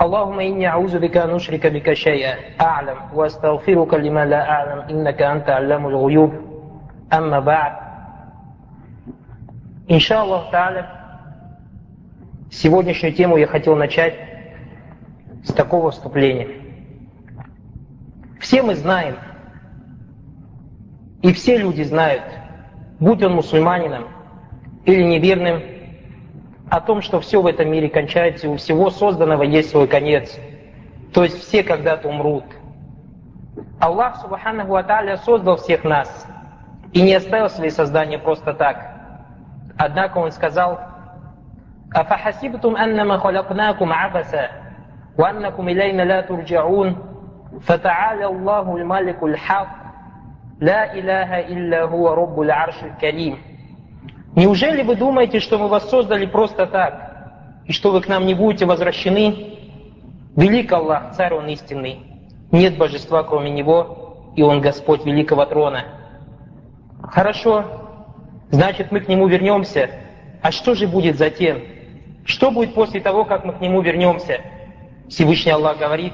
اللهم إني أعوذ بك أن أشرك بك شيئا أعلم وأستغفرك لما لا أعلم إنك أنت علام الغيوب أما بعد إن شاء الله تعالى сегодняшнюю тему я хотел начать с такого вступления. Все мы знаем, и все люди знают, будь он мусульманином или неверным, о том, что все в этом мире кончается, и у всего созданного есть свой конец. То есть все когда-то умрут. Аллах, Субханаху Аталя, создал всех нас и не оставил свои создания просто так. Однако Он сказал, أفحسبتم أنما خلقناكم عبثا وأنكم إلينا لا ترجعون فتعالى الله الملك الحق لا إله إلا هو رب العرش الكريم Неужели вы думаете, что мы вас создали просто так, и что вы к нам не будете возвращены? Велик Аллах, Царь Он истинный, нет божества кроме Него, и Он Господь великого трона. Хорошо, значит мы к Нему вернемся. А что же будет затем? Что будет после того, как мы к Нему вернемся? Всевышний Аллах говорит,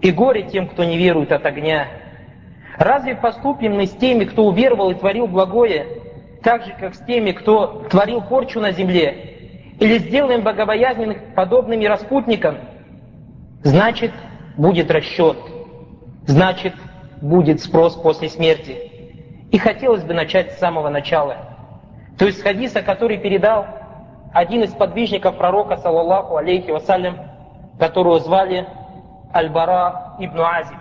И горе тем, кто не верует от огня. Разве поступим мы с теми, кто уверовал и творил благое, так же, как с теми, кто творил порчу на земле? Или сделаем богобоязненных подобными распутникам? Значит, будет расчет. Значит, будет спрос после смерти. И хотелось бы начать с самого начала. То есть с хадиса, который передал один из подвижников пророка, саллаллаху алейхи вассалям, которого звали Аль-Бара ибн Азиб.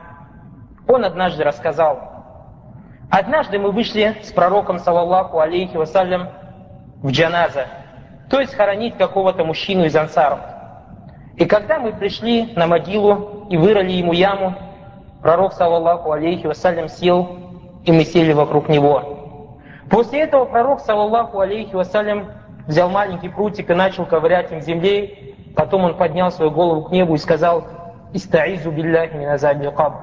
Он однажды рассказал, однажды мы вышли с пророком, саллаллаху алейхи вассалям, в джаназа, то есть хоронить какого-то мужчину из ансаров. И когда мы пришли на могилу и вырыли ему яму, пророк, саллаллаху алейхи вассалям, сел, и мы сели вокруг него. После этого пророк, саллаллаху алейхи вассалям, взял маленький прутик и начал ковырять им в земле, потом он поднял свою голову к небу и сказал, «Истаизу билляхи миназаби кабр».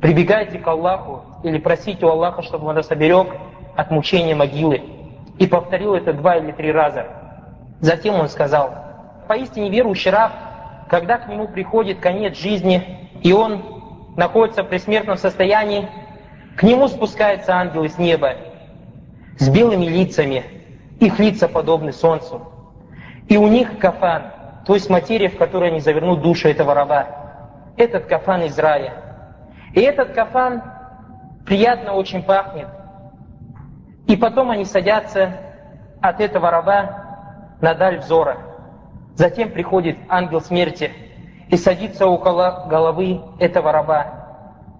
Прибегайте к Аллаху или просите у Аллаха, чтобы он нас оберег от мучения могилы. И повторил это два или три раза. Затем он сказал, поистине верующий раб, когда к нему приходит конец жизни, и он находится в пресмертном состоянии, к нему спускается ангел из неба с белыми лицами, их лица подобны солнцу. И у них кафан, то есть материя, в которой они завернут душу этого раба. Этот кафан из рая. И этот кафан приятно очень пахнет. И потом они садятся от этого раба на даль взора. Затем приходит ангел смерти и садится около головы этого раба,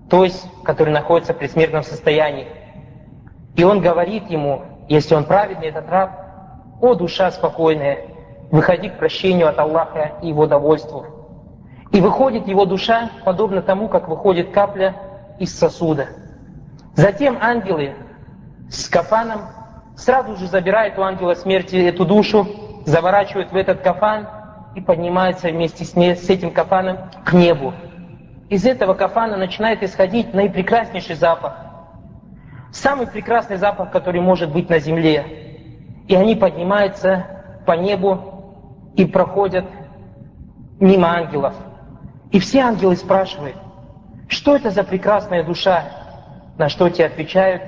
то есть, который находится в предсмертном состоянии. И он говорит ему, если он праведный, этот раб, «О, душа спокойная, выходи к прощению от Аллаха и его довольству». И выходит его душа, подобно тому, как выходит капля из сосуда. Затем ангелы с кафаном сразу же забирают у ангела смерти эту душу, заворачивают в этот кафан и поднимаются вместе с, не, с этим кафаном к небу. Из этого кафана начинает исходить наипрекраснейший запах. самый прекрасный запах, который может быть на земле. И они поднимаются по небу и проходят мимо ангелов. И все ангелы спрашивают, что это за прекрасная душа? На что те отвечают,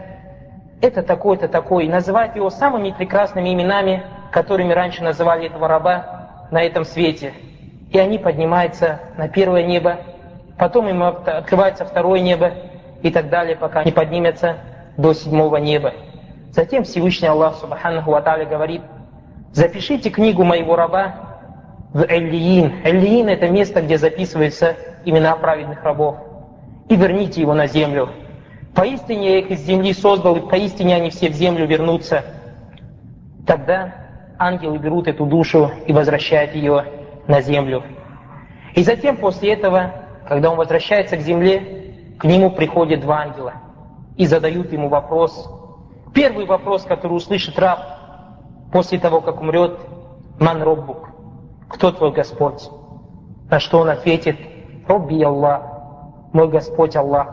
это такой-то такой. И называют его самыми прекрасными именами, которыми раньше называли этого раба на этом свете. И они поднимаются на первое небо, потом им открывается второе небо и так далее, пока они поднимутся до седьмого неба. Затем Всевышний Аллах Субханаху Ва говорит, запишите книгу моего раба в Эллиин. Эллиин это место, где записываются имена праведных рабов. И верните его на землю. Поистине я их из земли создал, и поистине они все в землю вернутся. Тогда ангелы берут эту душу и возвращают ее на землю. И затем после этого, когда он возвращается к земле, к нему приходят два ангела и задают ему вопрос. Первый вопрос, который услышит раб после того, как умрет, «Ман Роббук» – «Кто твой Господь?» На что он ответит «Робби Аллах» – «Мой Господь Аллах».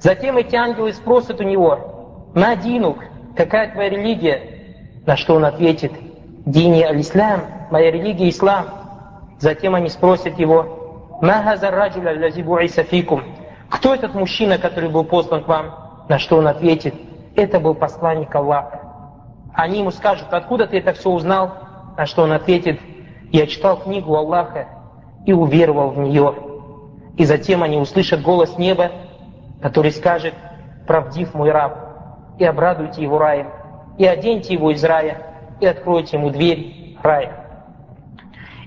Затем эти ангелы спросят у него «Надинук» – «Какая твоя религия?» На что он ответит «Дини аль-Ислам» – «Моя религия Ислам». Затем они спросят его «Махазар раджуля лазибу фикум» – «Кто этот мужчина, который был послан к вам?» На что он ответит, это был посланник Аллаха. Они ему скажут, откуда ты это все узнал? На что он ответит, я читал книгу Аллаха и уверовал в нее. И затем они услышат голос неба, который скажет, правдив мой раб, и обрадуйте его раем, и оденьте его из рая, и откройте ему дверь рая.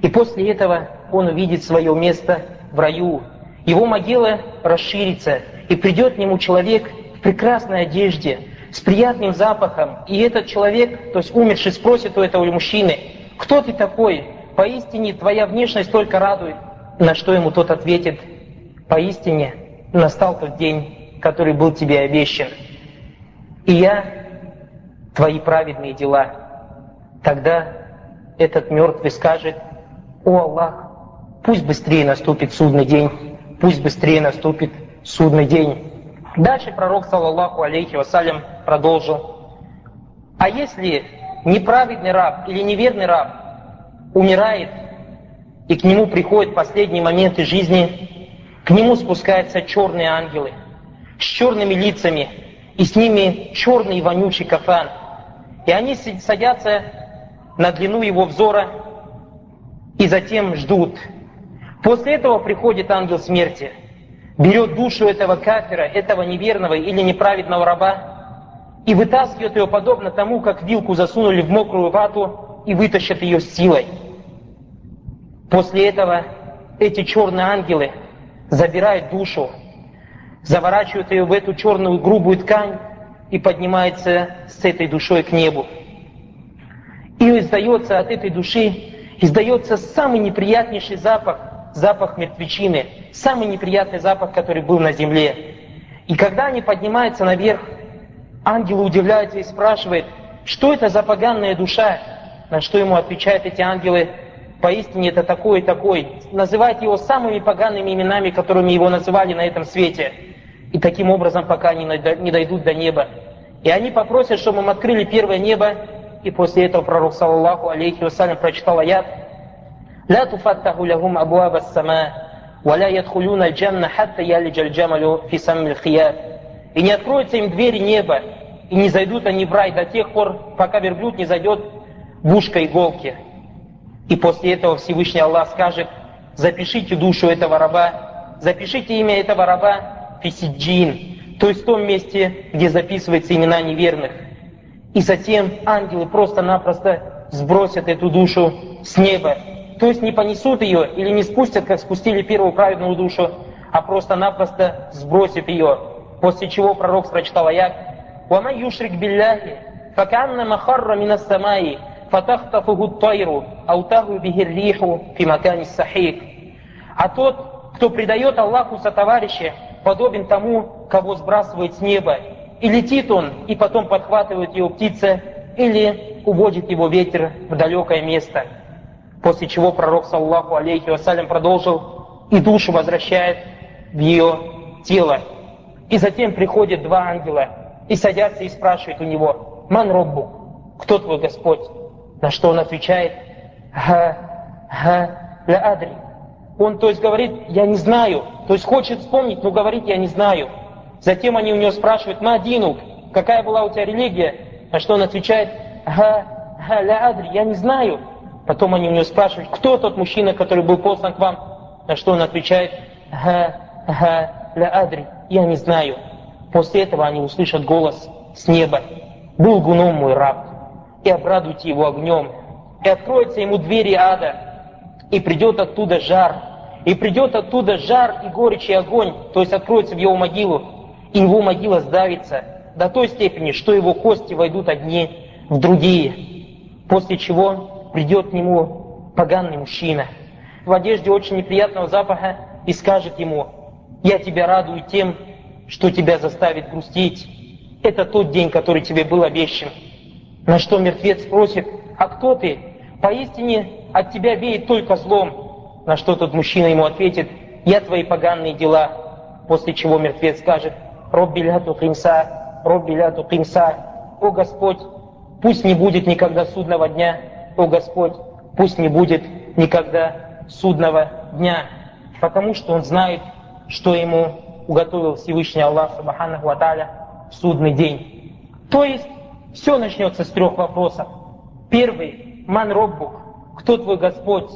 И после этого он увидит свое место в раю. Его могила расширится, и придет к нему человек, в прекрасной одежде, с приятным запахом. И этот человек, то есть умерший, спросит у этого мужчины, кто ты такой? Поистине твоя внешность только радует. На что ему тот ответит, поистине настал тот день, который был тебе обещан. И я твои праведные дела. Тогда этот мертвый скажет, о Аллах, пусть быстрее наступит судный день, пусть быстрее наступит судный день. Дальше пророк, саллаллаху алейхи вассалям, продолжил. А если неправедный раб или неверный раб умирает, и к нему приходят последние моменты жизни, к нему спускаются черные ангелы с черными лицами, и с ними черный вонючий кафан. И они садятся на длину его взора и затем ждут. После этого приходит ангел смерти – берет душу этого кафира, этого неверного или неправедного раба и вытаскивает ее подобно тому, как вилку засунули в мокрую вату и вытащат ее силой. После этого эти черные ангелы забирают душу, заворачивают ее в эту черную грубую ткань и поднимаются с этой душой к небу. И издается от этой души, издается самый неприятнейший запах, запах мертвечины, самый неприятный запах, который был на земле. И когда они поднимаются наверх, Ангелы удивляются и спрашивают, что это за поганая душа? На что ему отвечают эти ангелы, поистине это такой и такой. Называйте его самыми погаными именами, которыми его называли на этом свете. И таким образом, пока они не дойдут до неба. И они попросят, чтобы им открыли первое небо, и после этого пророк, саллаху алейхи вассалям, прочитал аят. «Ла туфаттаху лягум абуаба сама, ва ла ядхулюна джанна хатта ялиджа джамалю фисам хияр». И не откроются им двери неба, и не зайдут они в рай до тех пор, пока верблюд не зайдет в ушко иголки. И после этого Всевышний Аллах скажет, запишите душу этого раба, запишите имя этого раба Фисиджин, то есть в том месте, где записываются имена неверных. И затем ангелы просто-напросто сбросят эту душу с неба то есть не понесут ее или не спустят, как спустили первую праведную душу, а просто-напросто сбросят ее. После чего пророк прочитал аят «Вама юшрик билляхи, факаннама харра минас самаи, фатахтафугу тайру, аутагу лиху фимакани сахик». А тот, кто предает Аллаху со сотоварища, подобен тому, кого сбрасывает с неба. И летит он, и потом подхватывает его птица, или уводит его ветер в далекое место. После чего пророк, саллаху алейхи вассалям, продолжил, и душу возвращает в ее тело. И затем приходят два ангела и садятся и спрашивают у него, «Ман Роббу, кто твой Господь?» На что он отвечает, «Ха, ха, ля адри». Он, то есть, говорит, «Я не знаю». То есть, хочет вспомнить, но говорит, «Я не знаю». Затем они у него спрашивают, «Мадинук, какая была у тебя религия?» На что он отвечает, «Ха, ха, ля адри, я не знаю». Потом они у него спрашивают, кто тот мужчина, который был послан к вам? На что он отвечает, «Ха, ха, ля адри, я не знаю». После этого они услышат голос с неба. «Был гуном мой раб, и обрадуйте его огнем, и откроются ему двери ада, и придет оттуда жар, и придет оттуда жар и горечь и огонь, то есть откроется в его могилу, и его могила сдавится до той степени, что его кости войдут одни в другие, после чего придет к нему поганый мужчина в одежде очень неприятного запаха и скажет ему, я тебя радую тем, что тебя заставит грустить. Это тот день, который тебе был обещан. На что мертвец спросит, а кто ты? Поистине от тебя веет только злом. На что тот мужчина ему ответит, я твои поганые дела. После чего мертвец скажет, Робби ляту кимса, Робби ляту кимса, о Господь, пусть не будет никогда судного дня, о Господь, пусть не будет никогда судного дня, потому что он знает, что ему уготовил Всевышний Аллах Субханаху Аталя в судный день. То есть все начнется с трех вопросов. Первый – Ман Роббук, кто твой Господь?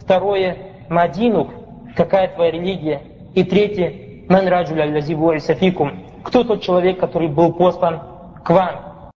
Второе – Мадинук, какая твоя религия? И третье – Ман Раджуля Сафикум, кто тот человек, который был послан к вам?